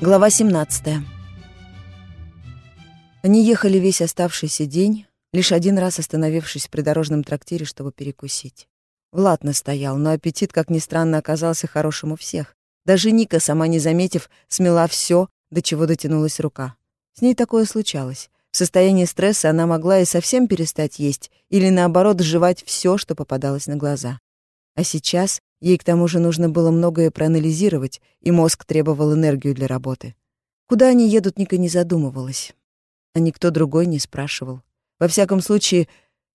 Глава 17. Они ехали весь оставшийся день, лишь один раз остановившись в придорожном трактире, чтобы перекусить. Влад настоял, но аппетит, как ни странно, оказался хорошим у всех. Даже Ника, сама не заметив, смела все, до чего дотянулась рука. С ней такое случалось. В состоянии стресса она могла и совсем перестать есть, или наоборот, жевать все, что попадалось на глаза. А сейчас Ей к тому же нужно было многое проанализировать, и мозг требовал энергию для работы. Куда они едут, Ника не задумывалась. А никто другой не спрашивал. Во всяком случае,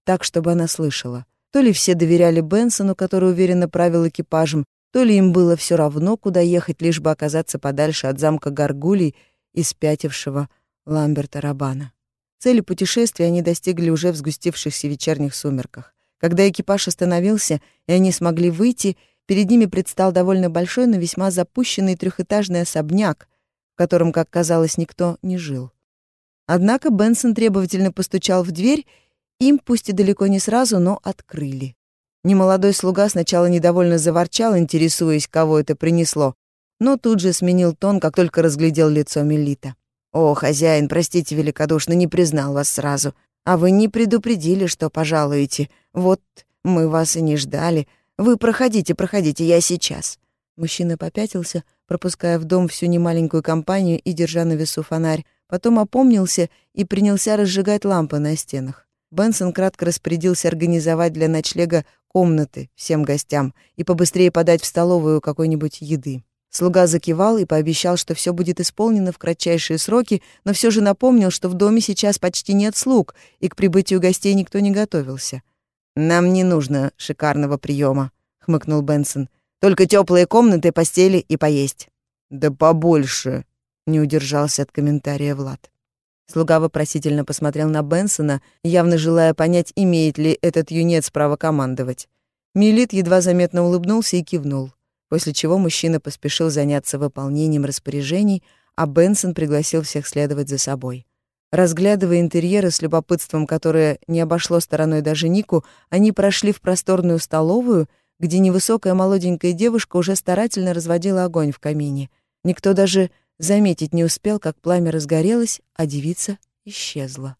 так, чтобы она слышала. То ли все доверяли Бенсону, который уверенно правил экипажем, то ли им было все равно, куда ехать, лишь бы оказаться подальше от замка Гаргулей и спятившего Ламберта Рабана. Цели путешествия они достигли уже в сгустившихся вечерних сумерках. Когда экипаж остановился, и они смогли выйти, Перед ними предстал довольно большой, но весьма запущенный трехэтажный особняк, в котором, как казалось, никто не жил. Однако Бенсон требовательно постучал в дверь, им, пусть и далеко не сразу, но открыли. Немолодой слуга сначала недовольно заворчал, интересуясь, кого это принесло, но тут же сменил тон, как только разглядел лицо Мелита. «О, хозяин, простите великодушно, не признал вас сразу. А вы не предупредили, что пожалуете. Вот мы вас и не ждали. Вы проходите, проходите, я сейчас». Мужчина попятился, пропуская в дом всю немаленькую компанию и держа на весу фонарь. Потом опомнился и принялся разжигать лампы на стенах. Бенсон кратко распорядился организовать для ночлега комнаты всем гостям и побыстрее подать в столовую какой-нибудь еды. Слуга закивал и пообещал, что все будет исполнено в кратчайшие сроки, но все же напомнил, что в доме сейчас почти нет слуг, и к прибытию гостей никто не готовился. «Нам не нужно шикарного приема», — хмыкнул Бенсон. «Только теплые комнаты, постели и поесть». «Да побольше», — не удержался от комментария Влад. Слуга вопросительно посмотрел на Бенсона, явно желая понять, имеет ли этот юнец право командовать. Милит едва заметно улыбнулся и кивнул, после чего мужчина поспешил заняться выполнением распоряжений, а Бенсон пригласил всех следовать за собой. Разглядывая интерьеры с любопытством, которое не обошло стороной даже Нику, они прошли в просторную столовую, где невысокая молоденькая девушка уже старательно разводила огонь в камине. Никто даже заметить не успел, как пламя разгорелось, а девица исчезла.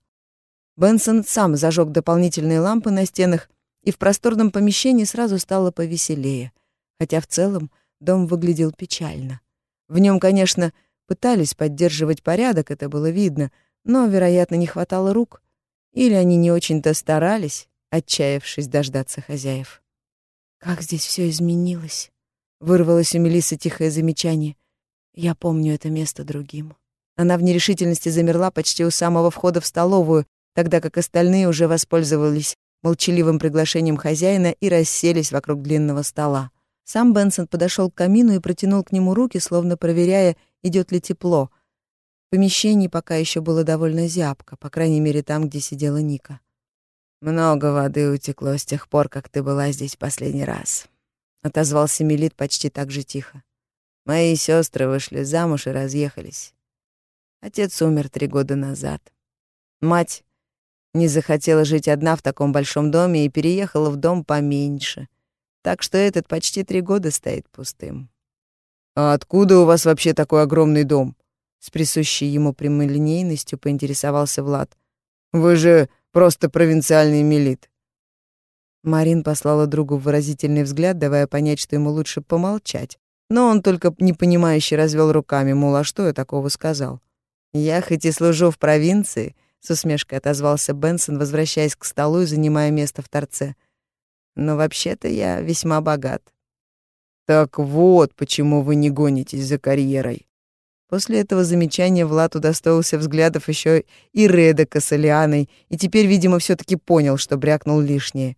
Бенсон сам зажег дополнительные лампы на стенах, и в просторном помещении сразу стало повеселее, хотя в целом дом выглядел печально. В нем, конечно, пытались поддерживать порядок, это было видно — но, вероятно, не хватало рук, или они не очень-то старались, отчаявшись дождаться хозяев. «Как здесь все изменилось!» — вырвалось у Мелисы тихое замечание. «Я помню это место другим». Она в нерешительности замерла почти у самого входа в столовую, тогда как остальные уже воспользовались молчаливым приглашением хозяина и расселись вокруг длинного стола. Сам Бенсон подошел к камину и протянул к нему руки, словно проверяя, идет ли тепло — помещении пока еще было довольно зябко, по крайней мере, там, где сидела Ника. «Много воды утекло с тех пор, как ты была здесь последний раз», — отозвался Мелит почти так же тихо. «Мои сестры вышли замуж и разъехались. Отец умер три года назад. Мать не захотела жить одна в таком большом доме и переехала в дом поменьше, так что этот почти три года стоит пустым». «А откуда у вас вообще такой огромный дом?» С присущей ему прямолинейностью поинтересовался Влад. «Вы же просто провинциальный милит». Марин послала другу выразительный взгляд, давая понять, что ему лучше помолчать. Но он только непонимающе развел руками, мол, а что я такого сказал? «Я хоть и служу в провинции», — с усмешкой отозвался Бенсон, возвращаясь к столу и занимая место в торце. «Но вообще-то я весьма богат». «Так вот, почему вы не гонитесь за карьерой», После этого замечания Влад удостоился взглядов еще и Редека с Алианой, и теперь, видимо, все таки понял, что брякнул лишнее.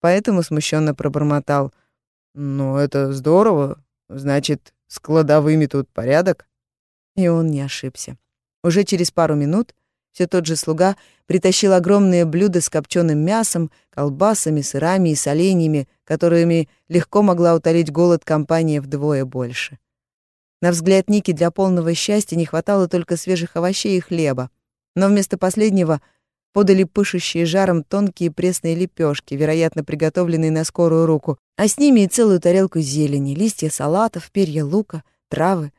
Поэтому смущенно пробормотал. «Ну, это здорово. Значит, с кладовыми тут порядок?» И он не ошибся. Уже через пару минут все тот же слуга притащил огромные блюда с копченым мясом, колбасами, сырами и соленьями, которыми легко могла утолить голод компания вдвое больше. На взгляд Ники для полного счастья не хватало только свежих овощей и хлеба. Но вместо последнего подали пышущие жаром тонкие пресные лепешки, вероятно, приготовленные на скорую руку, а с ними и целую тарелку зелени, листья салатов, перья лука, травы.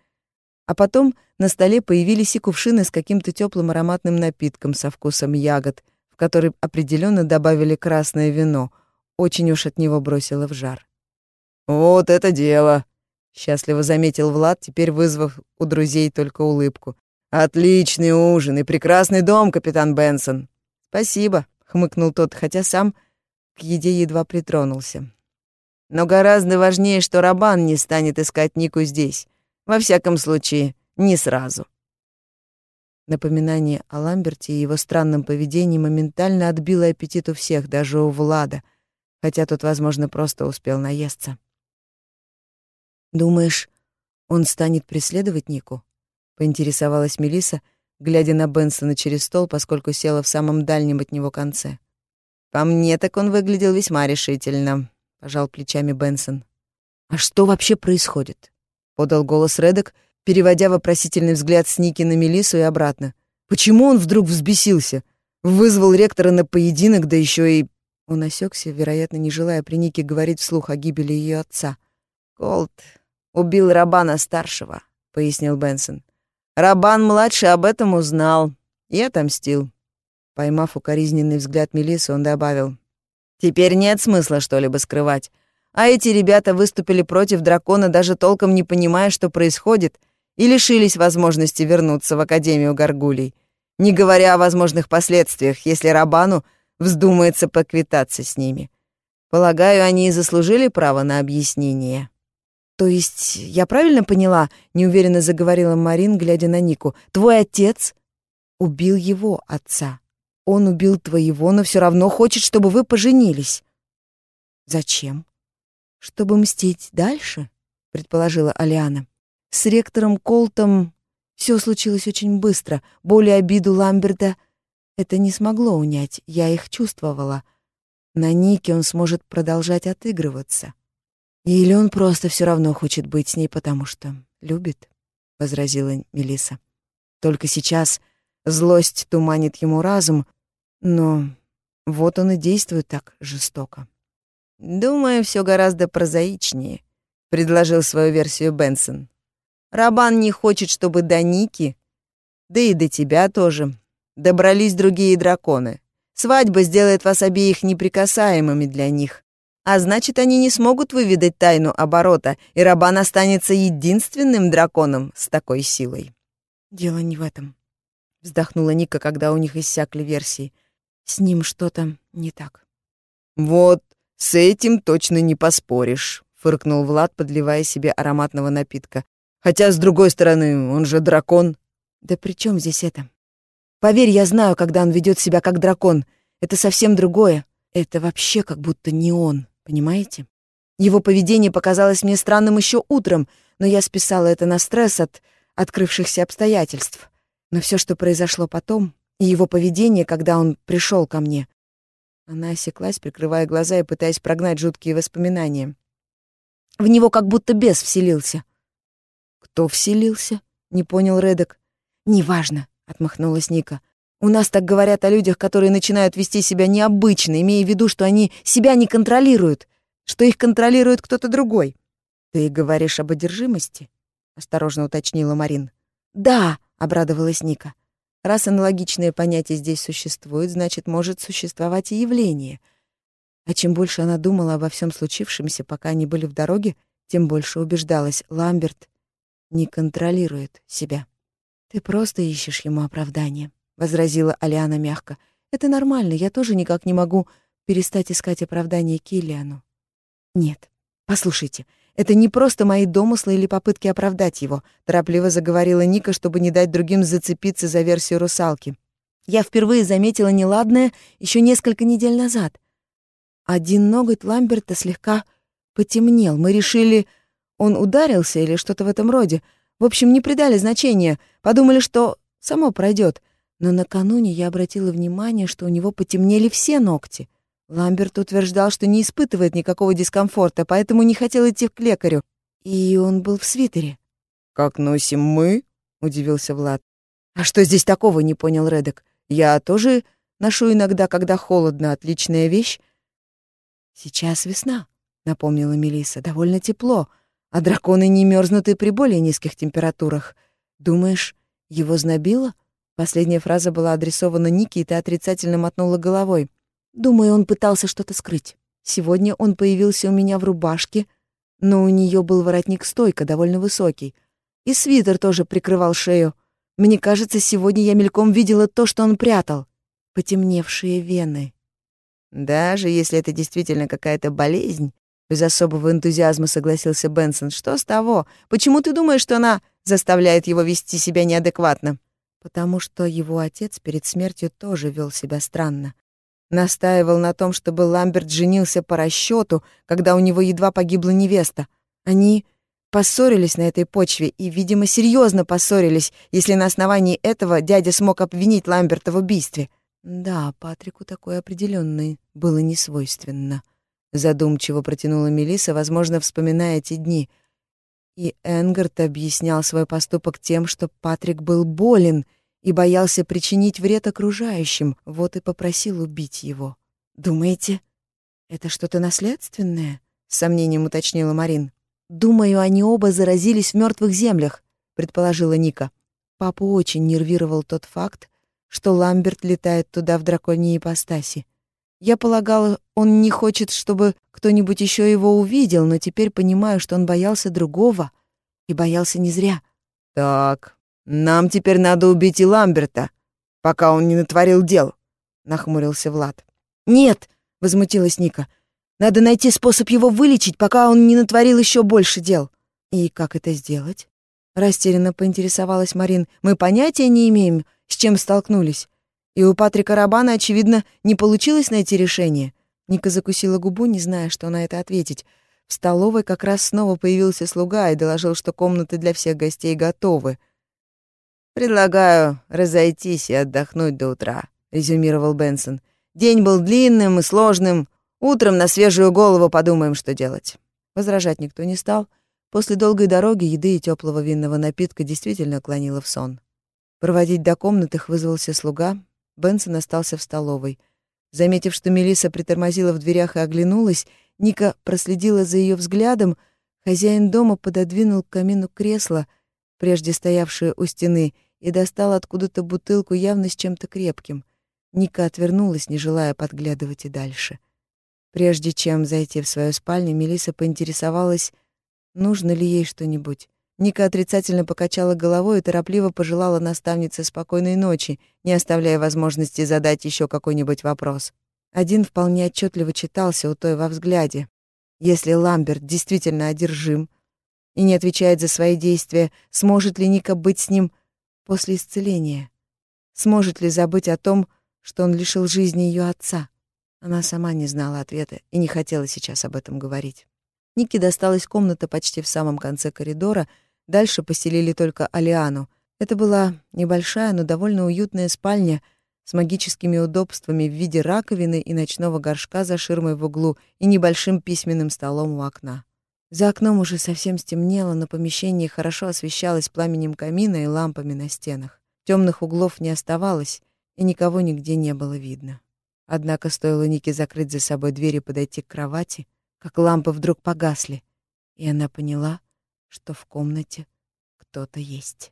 А потом на столе появились и кувшины с каким-то теплым ароматным напитком со вкусом ягод, в который определенно добавили красное вино. Очень уж от него бросило в жар. «Вот это дело!» — счастливо заметил Влад, теперь вызвав у друзей только улыбку. «Отличный ужин и прекрасный дом, капитан Бенсон!» «Спасибо», — хмыкнул тот, хотя сам к еде едва притронулся. «Но гораздо важнее, что Рабан не станет искать Нику здесь. Во всяком случае, не сразу». Напоминание о Ламберте и его странном поведении моментально отбило аппетит у всех, даже у Влада, хотя тот, возможно, просто успел наесться. «Думаешь, он станет преследовать Нику?» — поинтересовалась Мелиса, глядя на Бенсона через стол, поскольку села в самом дальнем от него конце. «По мне так он выглядел весьма решительно», — пожал плечами Бенсон. «А что вообще происходит?» — подал голос Редок, переводя вопросительный взгляд с Ники на Мелису и обратно. «Почему он вдруг взбесился? Вызвал ректора на поединок, да еще и...» Он осекся, вероятно, не желая при Нике говорить вслух о гибели ее отца. «Колт убил Рабана-старшего», — пояснил Бенсон. «Рабан-младший об этом узнал и отомстил». Поймав укоризненный взгляд Мелисы, он добавил. «Теперь нет смысла что-либо скрывать. А эти ребята выступили против дракона, даже толком не понимая, что происходит, и лишились возможности вернуться в Академию Гаргулей, не говоря о возможных последствиях, если Рабану вздумается поквитаться с ними. Полагаю, они и заслужили право на объяснение». «То есть я правильно поняла?» — неуверенно заговорила Марин, глядя на Нику. «Твой отец убил его отца. Он убил твоего, но все равно хочет, чтобы вы поженились». «Зачем?» «Чтобы мстить дальше?» — предположила Алиана. «С ректором Колтом все случилось очень быстро. Боли обиду Ламберта это не смогло унять, я их чувствовала. На Нике он сможет продолжать отыгрываться». Или он просто все равно хочет быть с ней, потому что любит, возразила Мелиса. Только сейчас злость туманит ему разум, но вот он и действует так жестоко. Думаю, все гораздо прозаичнее, предложил свою версию Бенсон. Рабан не хочет, чтобы до Ники, да и до тебя тоже, добрались другие драконы. Свадьба сделает вас обеих неприкасаемыми для них. А значит, они не смогут выведать тайну оборота, и Рабан останется единственным драконом с такой силой. «Дело не в этом», — вздохнула Ника, когда у них иссякли версии. «С ним что-то не так». «Вот, с этим точно не поспоришь», — фыркнул Влад, подливая себе ароматного напитка. «Хотя, с другой стороны, он же дракон». «Да при чем здесь это? Поверь, я знаю, когда он ведет себя как дракон. Это совсем другое. Это вообще как будто не он». Понимаете? Его поведение показалось мне странным еще утром, но я списала это на стресс от открывшихся обстоятельств. Но все, что произошло потом, и его поведение, когда он пришел ко мне... Она осеклась, прикрывая глаза и пытаясь прогнать жуткие воспоминания. В него как будто бес вселился. «Кто вселился?» — не понял Редок. «Неважно», — отмахнулась Ника. У нас так говорят о людях, которые начинают вести себя необычно, имея в виду, что они себя не контролируют, что их контролирует кто-то другой. Ты говоришь об одержимости? осторожно уточнила Марин. Да, обрадовалась Ника. Раз аналогичное понятие здесь существует, значит, может существовать и явление. А чем больше она думала обо всем случившемся, пока они были в дороге, тем больше убеждалась, Ламберт не контролирует себя. Ты просто ищешь ему оправдание возразила Алиана мягко. Это нормально, я тоже никак не могу перестать искать оправдание Киллиану. Нет. Послушайте, это не просто мои домыслы или попытки оправдать его, торопливо заговорила Ника, чтобы не дать другим зацепиться за версию русалки. Я впервые заметила неладное еще несколько недель назад. Один ноготь Ламберта слегка потемнел. Мы решили, он ударился или что-то в этом роде. В общем, не придали значения, подумали, что само пройдет. Но накануне я обратила внимание, что у него потемнели все ногти. Ламберт утверждал, что не испытывает никакого дискомфорта, поэтому не хотел идти к лекарю. И он был в свитере. «Как носим мы?» — удивился Влад. «А что здесь такого?» — не понял Редек. «Я тоже ношу иногда, когда холодно. Отличная вещь». «Сейчас весна», — напомнила Мелиса. «Довольно тепло, а драконы не мерзнут и при более низких температурах. «Думаешь, его знобило?» Последняя фраза была адресована Нике, и та отрицательно мотнула головой. «Думаю, он пытался что-то скрыть. Сегодня он появился у меня в рубашке, но у нее был воротник-стойка, довольно высокий. И свитер тоже прикрывал шею. Мне кажется, сегодня я мельком видела то, что он прятал. Потемневшие вены. Даже если это действительно какая-то болезнь, без особого энтузиазма согласился Бенсон. Что с того? Почему ты думаешь, что она заставляет его вести себя неадекватно? Потому что его отец перед смертью тоже вел себя странно. Настаивал на том, чтобы Ламберт женился по расчету, когда у него едва погибла невеста. Они поссорились на этой почве и, видимо, серьезно поссорились, если на основании этого дядя смог обвинить Ламберта в убийстве. Да, Патрику такое определенное было не свойственно. Задумчиво протянула Мелиса, возможно, вспоминая эти дни. И Энгард объяснял свой поступок тем, что Патрик был болен — и боялся причинить вред окружающим, вот и попросил убить его. «Думаете, это что-то наследственное?» — с сомнением уточнила Марин. «Думаю, они оба заразились в мертвых землях», — предположила Ника. Папу очень нервировал тот факт, что Ламберт летает туда в драконьей ипостаси. Я полагала, он не хочет, чтобы кто-нибудь еще его увидел, но теперь понимаю, что он боялся другого и боялся не зря. «Так, «Нам теперь надо убить и Ламберта, пока он не натворил дел», — нахмурился Влад. «Нет», — возмутилась Ника, — «надо найти способ его вылечить, пока он не натворил еще больше дел». «И как это сделать?» — растерянно поинтересовалась Марин. «Мы понятия не имеем, с чем столкнулись. И у Патрика Рабана, очевидно, не получилось найти решение». Ника закусила губу, не зная, что на это ответить. В столовой как раз снова появился слуга и доложил, что комнаты для всех гостей готовы — «Предлагаю разойтись и отдохнуть до утра», — резюмировал Бенсон. «День был длинным и сложным. Утром на свежую голову подумаем, что делать». Возражать никто не стал. После долгой дороги еды и теплого винного напитка действительно клонило в сон. Проводить до комнат их вызвался слуга. Бенсон остался в столовой. Заметив, что Мелиса притормозила в дверях и оглянулась, Ника проследила за ее взглядом. Хозяин дома пододвинул к камину кресло — прежде стоявшую у стены, и достал откуда-то бутылку явно с чем-то крепким. Ника отвернулась, не желая подглядывать и дальше. Прежде чем зайти в свою спальню, Мелиса поинтересовалась, нужно ли ей что-нибудь. Ника отрицательно покачала головой и торопливо пожелала наставнице спокойной ночи, не оставляя возможности задать еще какой-нибудь вопрос. Один вполне отчетливо читался у той во взгляде. Если Ламберт действительно одержим, и не отвечает за свои действия, сможет ли Ника быть с ним после исцеления? Сможет ли забыть о том, что он лишил жизни ее отца? Она сама не знала ответа и не хотела сейчас об этом говорить. Нике досталась комната почти в самом конце коридора, дальше поселили только Алиану. Это была небольшая, но довольно уютная спальня с магическими удобствами в виде раковины и ночного горшка за ширмой в углу и небольшим письменным столом у окна. За окном уже совсем стемнело, но помещение хорошо освещалось пламенем камина и лампами на стенах. Темных углов не оставалось, и никого нигде не было видно. Однако стоило Нике закрыть за собой дверь и подойти к кровати, как лампы вдруг погасли, и она поняла, что в комнате кто-то есть.